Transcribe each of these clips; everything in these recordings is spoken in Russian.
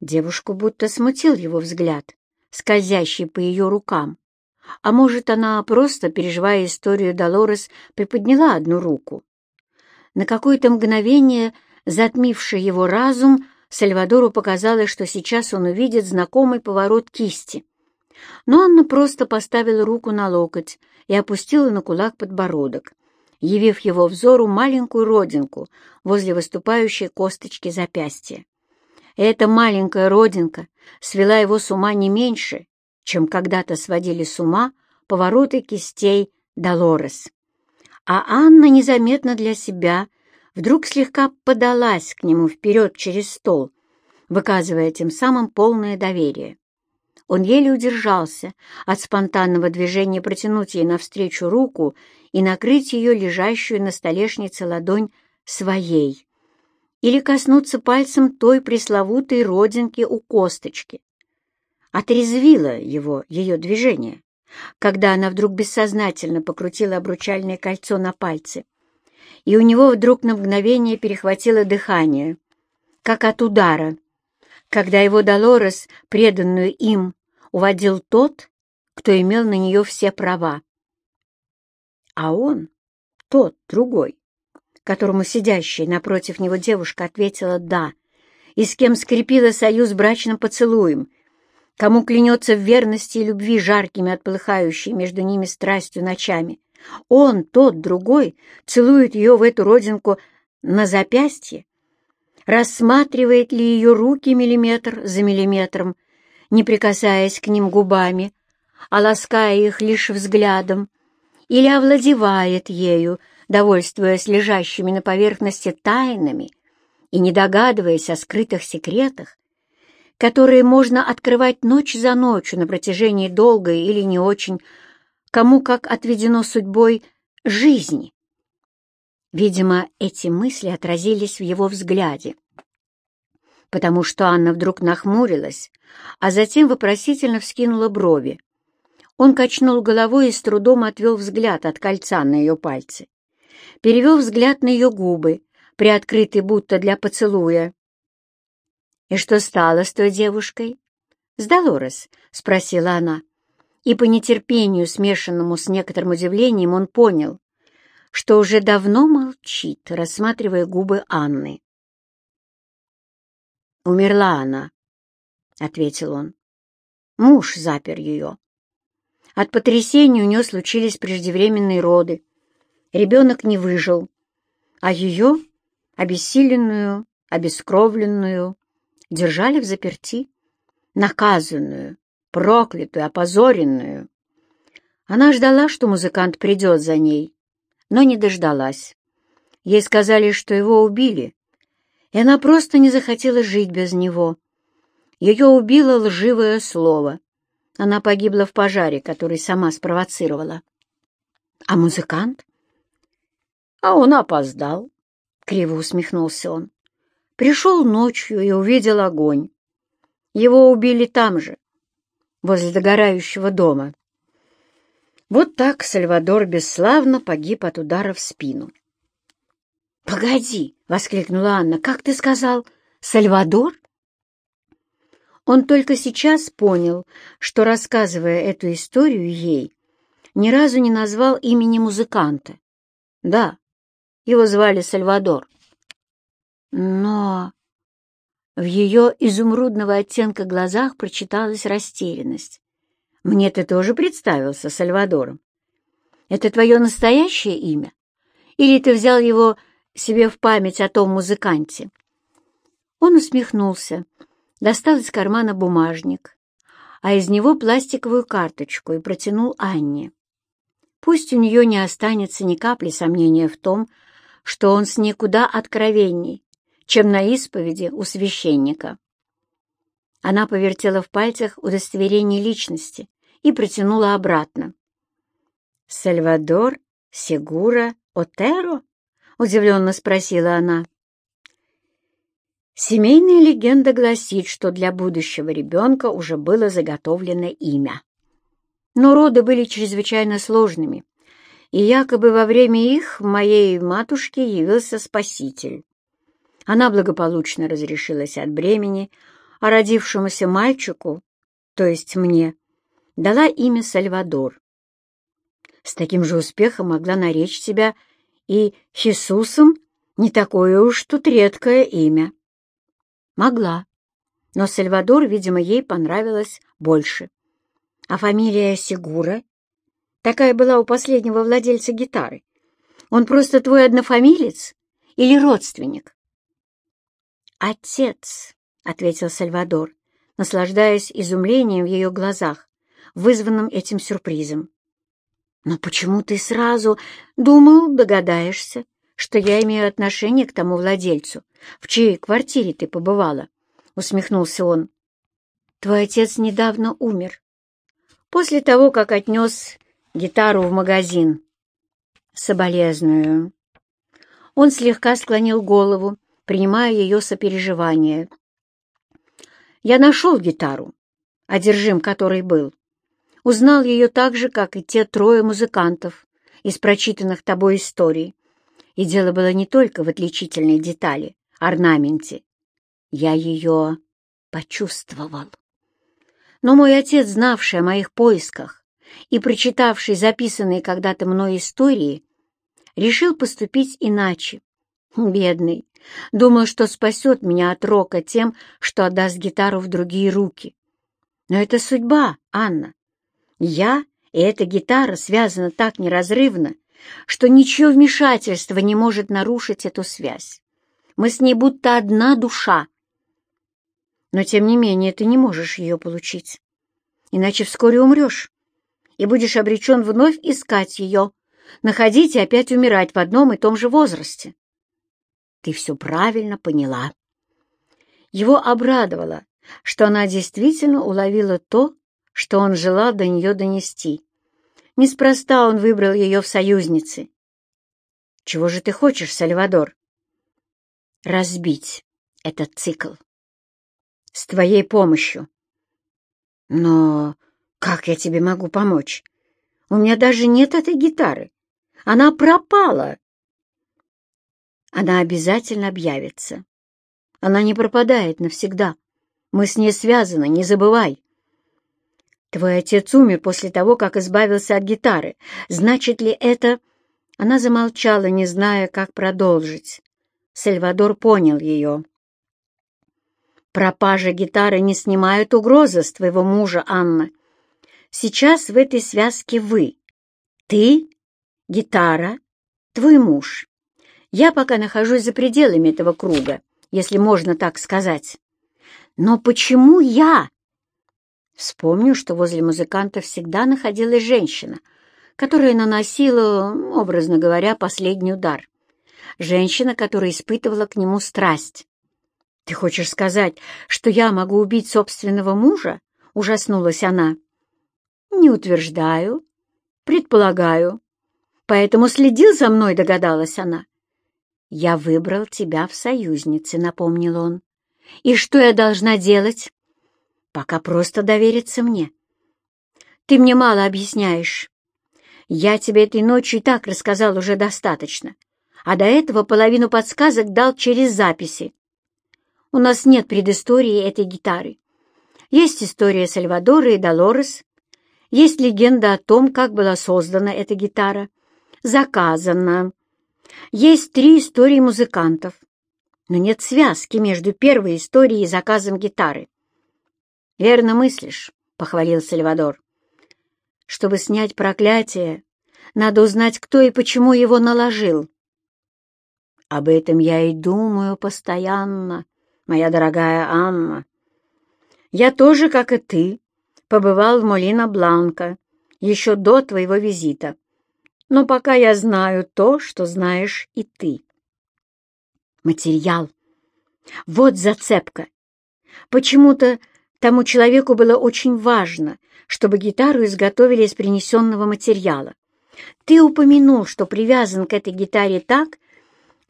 Девушку будто смутил его взгляд, скользящий по ее рукам. А может, она просто, переживая историю Долорес, приподняла одну руку. На какое-то мгновение, затмивший его разум, Сальвадору показалось, что сейчас он увидит знакомый поворот кисти. Но Анна просто поставила руку на локоть и опустила на кулак подбородок, явив его взору маленькую родинку возле выступающей косточки запястья. Эта маленькая родинка свела его с ума не меньше, чем когда-то сводили с ума повороты кистей Долорес. А Анна незаметно для себя вдруг слегка подалась к нему вперед через стол, выказывая тем самым полное доверие. Он еле удержался от спонтанного движения протянуть ей навстречу руку и накрыть ее лежащую на столешнице ладонь своей или коснуться пальцем той пресловутой родинки у косточки. Отрезвило его ее движение, когда она вдруг бессознательно покрутила обручальное кольцо на пальце, и у него вдруг на мгновение перехватило дыхание, как от удара, когда его Долорес, преданную им, уводил тот, кто имел на нее все права. А он, тот, другой, которому сидящая напротив него девушка ответила «да», и с кем скрепила союз брачным поцелуем, кому клянется в верности и любви жаркими отплыхающей между ними страстью ночами. Он, тот, другой, целует ее в эту родинку на запястье, рассматривает ли ее руки миллиметр за миллиметром, не прикасаясь к ним губами, а лаская их лишь взглядом, или овладевает ею, довольствуясь лежащими на поверхности тайнами и не догадываясь о скрытых секретах, которые можно открывать ночь за ночью на протяжении долгой или не очень, кому как отведено судьбой, жизни. Видимо, эти мысли отразились в его взгляде, потому что Анна вдруг нахмурилась, а затем вопросительно вскинула брови. Он качнул головой и с трудом отвел взгляд от кольца на ее пальце. Перевел взгляд на ее губы, приоткрытые будто для поцелуя. «И что стало с той девушкой?» «С Долорес?» — спросила она. И по нетерпению, смешанному с некоторым удивлением, он понял, что уже давно молчит, рассматривая губы Анны. «Умерла она», — ответил он. «Муж запер ее. От потрясения у нее случились преждевременные роды. Ребенок не выжил, а ее, обессиленную, обескровленную, держали в заперти, наказанную, проклятую, опозоренную. Она ждала, что музыкант придет за ней, но не дождалась. Ей сказали, что его убили, и она просто не захотела жить без него. Ее убило лживое слово. Она погибла в пожаре, который сама спровоцировала. А музыкант? А он опоздал, — криво усмехнулся он. Пришел ночью и увидел огонь. Его убили там же, возле догорающего дома. Вот так Сальвадор бесславно погиб от удара в спину. «Погоди!» — воскликнула Анна. «Как ты сказал? Сальвадор?» Он только сейчас понял, что, рассказывая эту историю ей, ни разу не назвал имени музыканта. Да, его звали Сальвадор. Но в ее изумрудного оттенка глазах прочиталась растерянность. «Мне ты тоже представился Сальвадором. Это твое настоящее имя? Или ты взял его себе в память о том музыканте?» Он усмехнулся, достал из кармана бумажник, а из него пластиковую карточку и протянул Анне. Пусть у нее не останется ни капли сомнения в том, что он с ней куда откровенней, чем на исповеди у священника. Она повертела в пальцах удостоверение личности и протянула обратно. «Сальвадор Сегура Отеро?» — удивленно спросила она. Семейная легенда гласит, что для будущего ребенка уже было заготовлено имя. Но роды были чрезвычайно сложными, и якобы во время их моей матушке явился Спаситель. Она благополучно разрешилась от бремени, а родившемуся мальчику, то есть мне, дала имя Сальвадор. С таким же успехом могла наречь себя и Хисусом не такое уж тут редкое имя. Могла, но Сальвадор, видимо, ей понравилось больше. А фамилия Сигура? Такая была у последнего владельца гитары. Он просто твой однофамилец или родственник? «Отец», — ответил Сальвадор, наслаждаясь изумлением в ее глазах, вызванным этим сюрпризом. «Но почему ты сразу думал, догадаешься, что я имею отношение к тому владельцу, в чьей квартире ты побывала?» — усмехнулся он. «Твой отец недавно умер. После того, как отнес гитару в магазин. Соболезную». Он слегка склонил голову, принимая ее сопереживание. «Я нашел гитару, одержим которой был. Узнал ее так же, как и те трое музыкантов из прочитанных тобой историй. И дело было не только в отличительной детали, орнаменте. Я ее почувствовал. Но мой отец, знавший о моих поисках и прочитавший записанные когда-то мной истории, решил поступить иначе. Бедный, думал, что спасет меня от рока тем, что отдаст гитару в другие руки. Но это судьба, Анна. Я и эта гитара связаны так неразрывно, что ничего вмешательства не может нарушить эту связь. Мы с ней будто одна душа. Но, тем не менее, ты не можешь ее получить. Иначе вскоре умрешь и будешь обречен вновь искать ее, находить и опять умирать в одном и том же возрасте. Ты все правильно поняла. Его обрадовало, что она действительно уловила то, что он желал до нее донести. Неспроста он выбрал ее в союзнице. «Чего же ты хочешь, Сальвадор?» «Разбить этот цикл. С твоей помощью». «Но как я тебе могу помочь? У меня даже нет этой гитары. Она пропала!» Она обязательно объявится. Она не пропадает навсегда. Мы с ней связаны, не забывай. Твой отец умер после того, как избавился от гитары. Значит ли это...» Она замолчала, не зная, как продолжить. Сальвадор понял ее. «Пропажа гитары не снимает угрозы с твоего мужа, Анна. Сейчас в этой связке вы. Ты, гитара, твой муж. Я пока нахожусь за пределами этого круга, если можно так сказать. Но почему я?» Вспомню, что возле музыканта всегда находилась женщина, которая наносила, образно говоря, последний удар. Женщина, которая испытывала к нему страсть. «Ты хочешь сказать, что я могу убить собственного мужа?» — ужаснулась она. «Не утверждаю, предполагаю. Поэтому следил за мной», — догадалась она. «Я выбрал тебя в союзнице», — напомнил он. «И что я должна делать?» Пока просто довериться мне. Ты мне мало объясняешь. Я тебе этой ночью и так рассказал уже достаточно, а до этого половину подсказок дал через записи. У нас нет предыстории этой гитары. Есть история Сальвадора и Долорес, есть легенда о том, как была создана эта гитара, заказана. Есть три истории музыкантов, но нет связки между первой историей и заказом гитары. «Верно мыслишь», — похвалил Сальвадор. «Чтобы снять проклятие, надо узнать, кто и почему его наложил». «Об этом я и думаю постоянно, моя дорогая Анна. Я тоже, как и ты, побывал в Молина Бланка еще до твоего визита, но пока я знаю то, что знаешь и ты». «Материал. Вот зацепка. Почему-то Тому человеку было очень важно, чтобы гитару изготовили из принесенного материала. Ты упомянул, что привязан к этой гитаре так,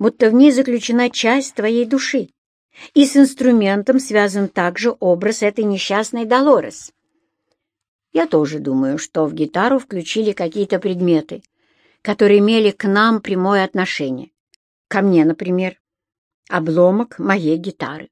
будто в ней заключена часть твоей души, и с инструментом связан также образ этой несчастной Долорес. Я тоже думаю, что в гитару включили какие-то предметы, которые имели к нам прямое отношение. Ко мне, например, обломок моей гитары.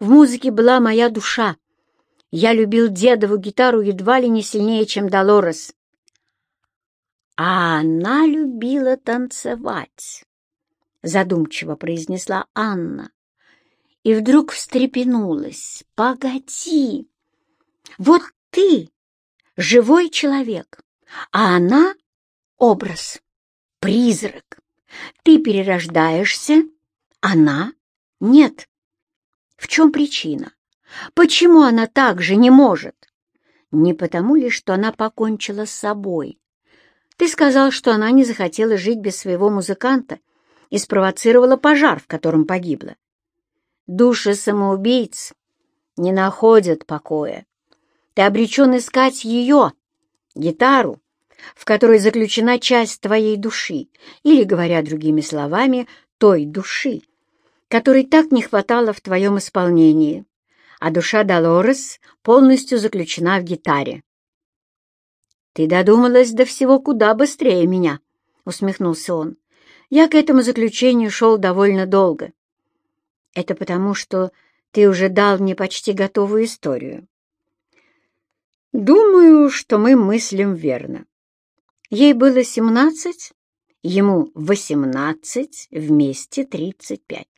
В музыке была моя душа. Я любил дедову гитару едва ли не сильнее, чем Долорес. А она любила танцевать, задумчиво произнесла Анна. И вдруг встрепенулась. Погоди! Вот ты живой человек, а она — образ, призрак. Ты перерождаешься, она — нет. В чем причина? Почему она так же не может? Не потому ли, что она покончила с собой? Ты сказал, что она не захотела жить без своего музыканта и спровоцировала пожар, в котором погибла. Души самоубийц не находят покоя. Ты обречен искать ее, гитару, в которой заключена часть твоей души, или, говоря другими словами, той души, которой так не хватало в твоем исполнении, а душа Долорес полностью заключена в гитаре. «Ты додумалась до всего куда быстрее меня», — усмехнулся он. «Я к этому заключению шел довольно долго. Это потому, что ты уже дал мне почти готовую историю. Думаю, что мы мыслим верно. Ей было семнадцать, ему восемнадцать, вместе тридцать пять.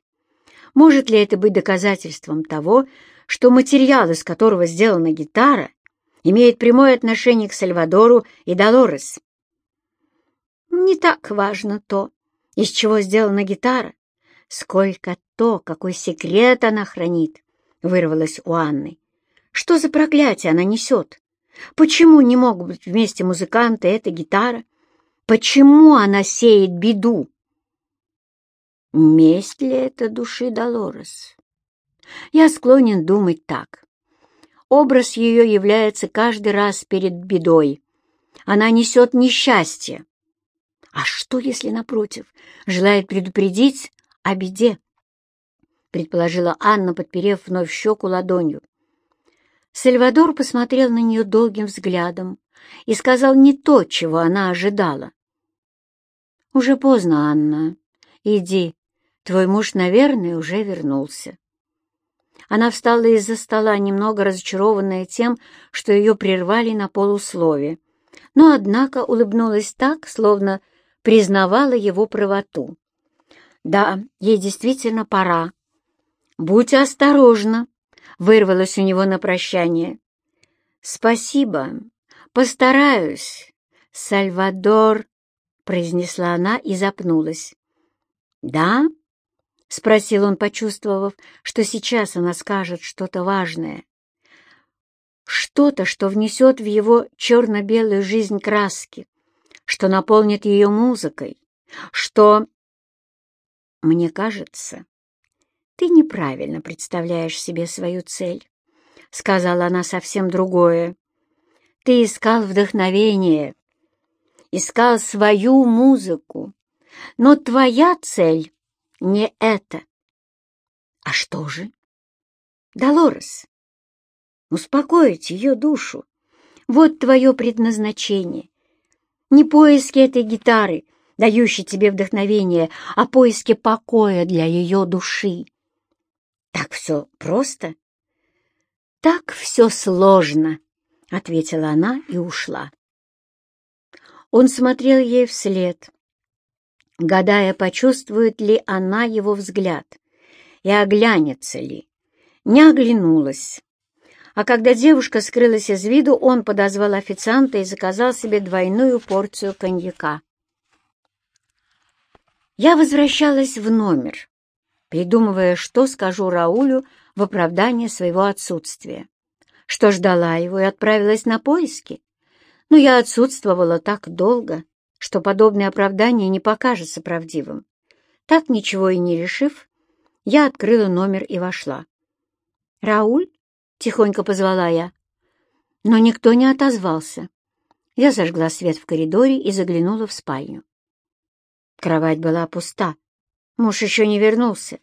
Может ли это быть доказательством того, что материал, из которого сделана гитара, имеет прямое отношение к Сальвадору и Долорес? Не так важно то, из чего сделана гитара, сколько то, какой секрет она хранит, вырвалось у Анны. Что за проклятие она несет? Почему не могут быть вместе музыканты эта гитара? Почему она сеет беду? Месть ли это души Долорес? Я склонен думать так. Образ ее является каждый раз перед бедой. Она несет несчастье. А что, если, напротив, желает предупредить о беде? Предположила Анна, подперев вновь щеку ладонью. Сальвадор посмотрел на нее долгим взглядом и сказал не то, чего она ожидала. «Уже поздно, Анна. Иди. Твой муж, наверное, уже вернулся». Она встала из-за стола, немного разочарованная тем, что ее прервали на полуслове, но, однако, улыбнулась так, словно признавала его правоту. «Да, ей действительно пора. Будь осторожна», вырвалось у него на прощание. «Спасибо, постараюсь, Сальвадор», — произнесла она и запнулась. «Да?» — спросил он, почувствовав, что сейчас она скажет что-то важное. Что-то, что внесет в его черно-белую жизнь краски, что наполнит ее музыкой, что... Мне кажется, «Ты неправильно представляешь себе свою цель», — сказала она совсем другое. «Ты искал вдохновение, искал свою музыку, но твоя цель не это». «А что же?» «Долорес, успокоить ее душу. Вот твое предназначение. Не поиски этой гитары, дающей тебе вдохновение, а поиски покоя для ее души. Так все просто? Так все сложно, — ответила она и ушла. Он смотрел ей вслед, гадая, почувствует ли она его взгляд и оглянется ли. Не оглянулась. А когда девушка скрылась из виду, он подозвал официанта и заказал себе двойную порцию коньяка. Я возвращалась в номер, придумывая, что скажу Раулю в оправдание своего отсутствия, что ждала его и отправилась на поиски. Но я отсутствовала так долго, что подобное оправдание не покажется правдивым. Так ничего и не решив, я открыла номер и вошла. «Рауль?» — тихонько позвала я. Но никто не отозвался. Я зажгла свет в коридоре и заглянула в спальню. Кровать была пуста. Муж еще не вернулся.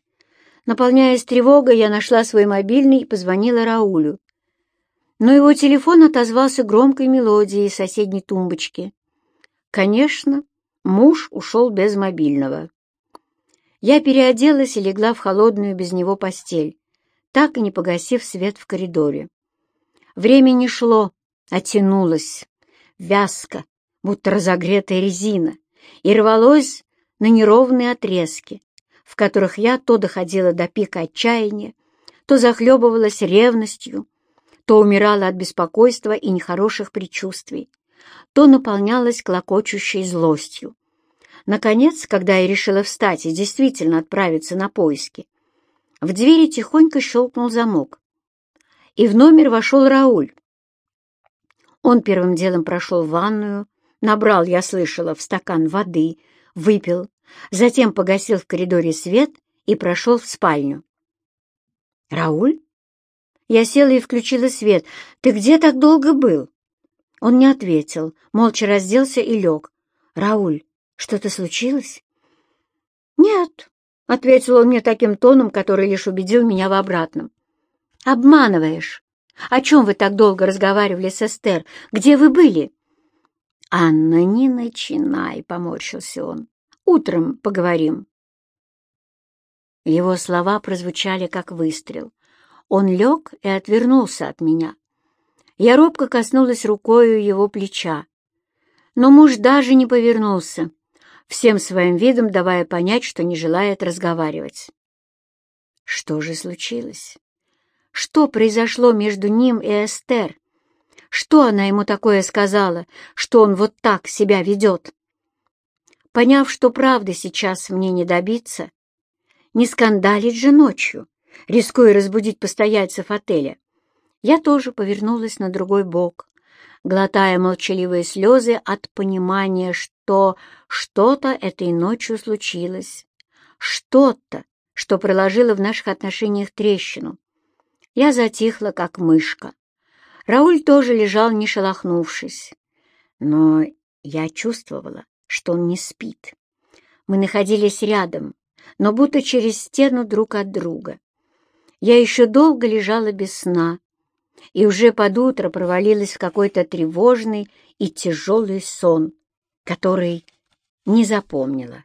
Наполняясь тревогой, я нашла свой мобильный и позвонила Раулю. Но его телефон отозвался громкой мелодией соседней тумбочки. Конечно, муж ушел без мобильного. Я переоделась и легла в холодную без него постель, так и не погасив свет в коридоре. Время не шло, а тянулось, вязко, будто разогретая резина, и рвалось на неровные отрезки, в которых я то доходила до пика отчаяния, то захлебывалась ревностью, то умирала от беспокойства и нехороших предчувствий, то наполнялась клокочущей злостью. Наконец, когда я решила встать и действительно отправиться на поиски, в двери тихонько щелкнул замок, и в номер вошел Рауль. Он первым делом прошел в ванную, набрал, я слышала, в стакан воды, выпил, затем погасил в коридоре свет и прошел в спальню. «Рауль?» Я села и включила свет. «Ты где так долго был?» Он не ответил, молча разделся и лег. «Рауль, что-то случилось?» «Нет», — ответил он мне таким тоном, который лишь убедил меня в обратном. «Обманываешь. О чем вы так долго разговаривали с Эстер? Где вы были?» «Анна, не начинай», — поморщился он. «Утром поговорим». Его слова прозвучали как выстрел. Он лег и отвернулся от меня. Я робко коснулась рукою его плеча. Но муж даже не повернулся, всем своим видом давая понять, что не желает разговаривать. Что же случилось? Что произошло между ним и Эстер? Что она ему такое сказала, что он вот так себя ведет? Поняв, что правды сейчас мне не добиться, не скандалить же ночью, рискуя разбудить постояльцев отеля. Я тоже повернулась на другой бок, глотая молчаливые слезы от понимания, что что-то этой ночью случилось, что-то, что проложило в наших отношениях трещину. Я затихла, как мышка. Рауль тоже лежал, не шелохнувшись. Но я чувствовала, что он не спит. Мы находились рядом, но будто через стену друг от друга. Я еще долго лежала без сна и уже под утро провалилась в какой-то тревожный и тяжелый сон, который не запомнила.